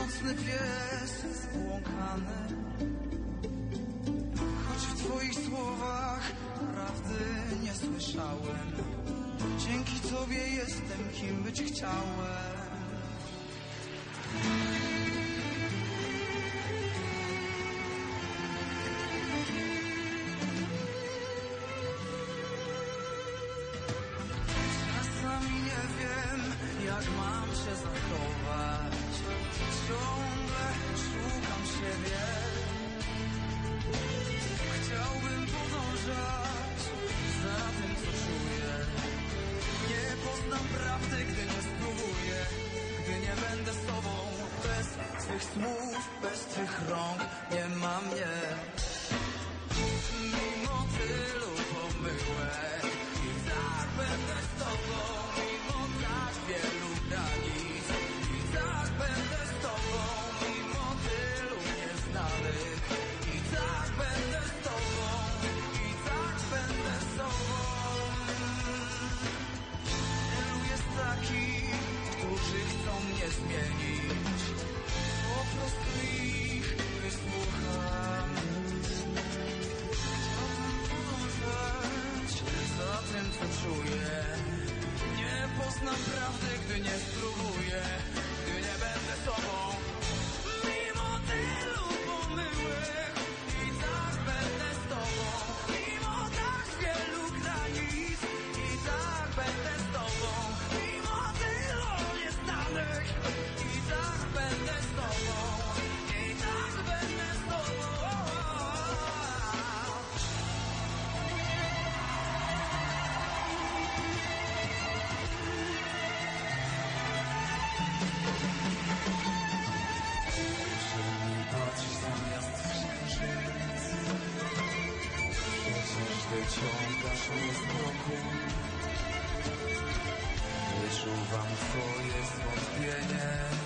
nocny pies zbłąkany. Choć w twoich słowach prawdy nie słyszałem. Dzięki tobie jestem kim być chciałem. Czasami nie wiem, jak mam się zachować. Ciągle szukam siebie. Chciałbym podążać za tym, co czuję. Nie poznam prawdy, gdy nie spróbuję. Gdy nie będę sobą, bez twych słów, bez twych rąk, nie ma mnie. Mnie zmienić Po prostu ich wysłucham podążać za tym, co czuję. Nie poznam prawdy, gdy nie spróbuję, gdy nie będę sobą. Wyciągasz mnie z kroku Wyczuwam twoje zwątpienie